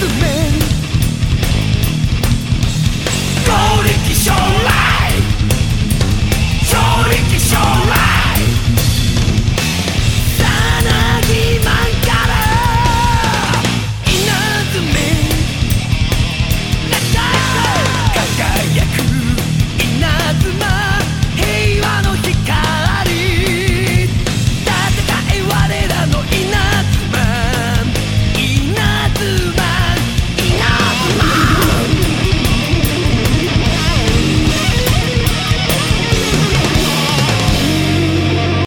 the man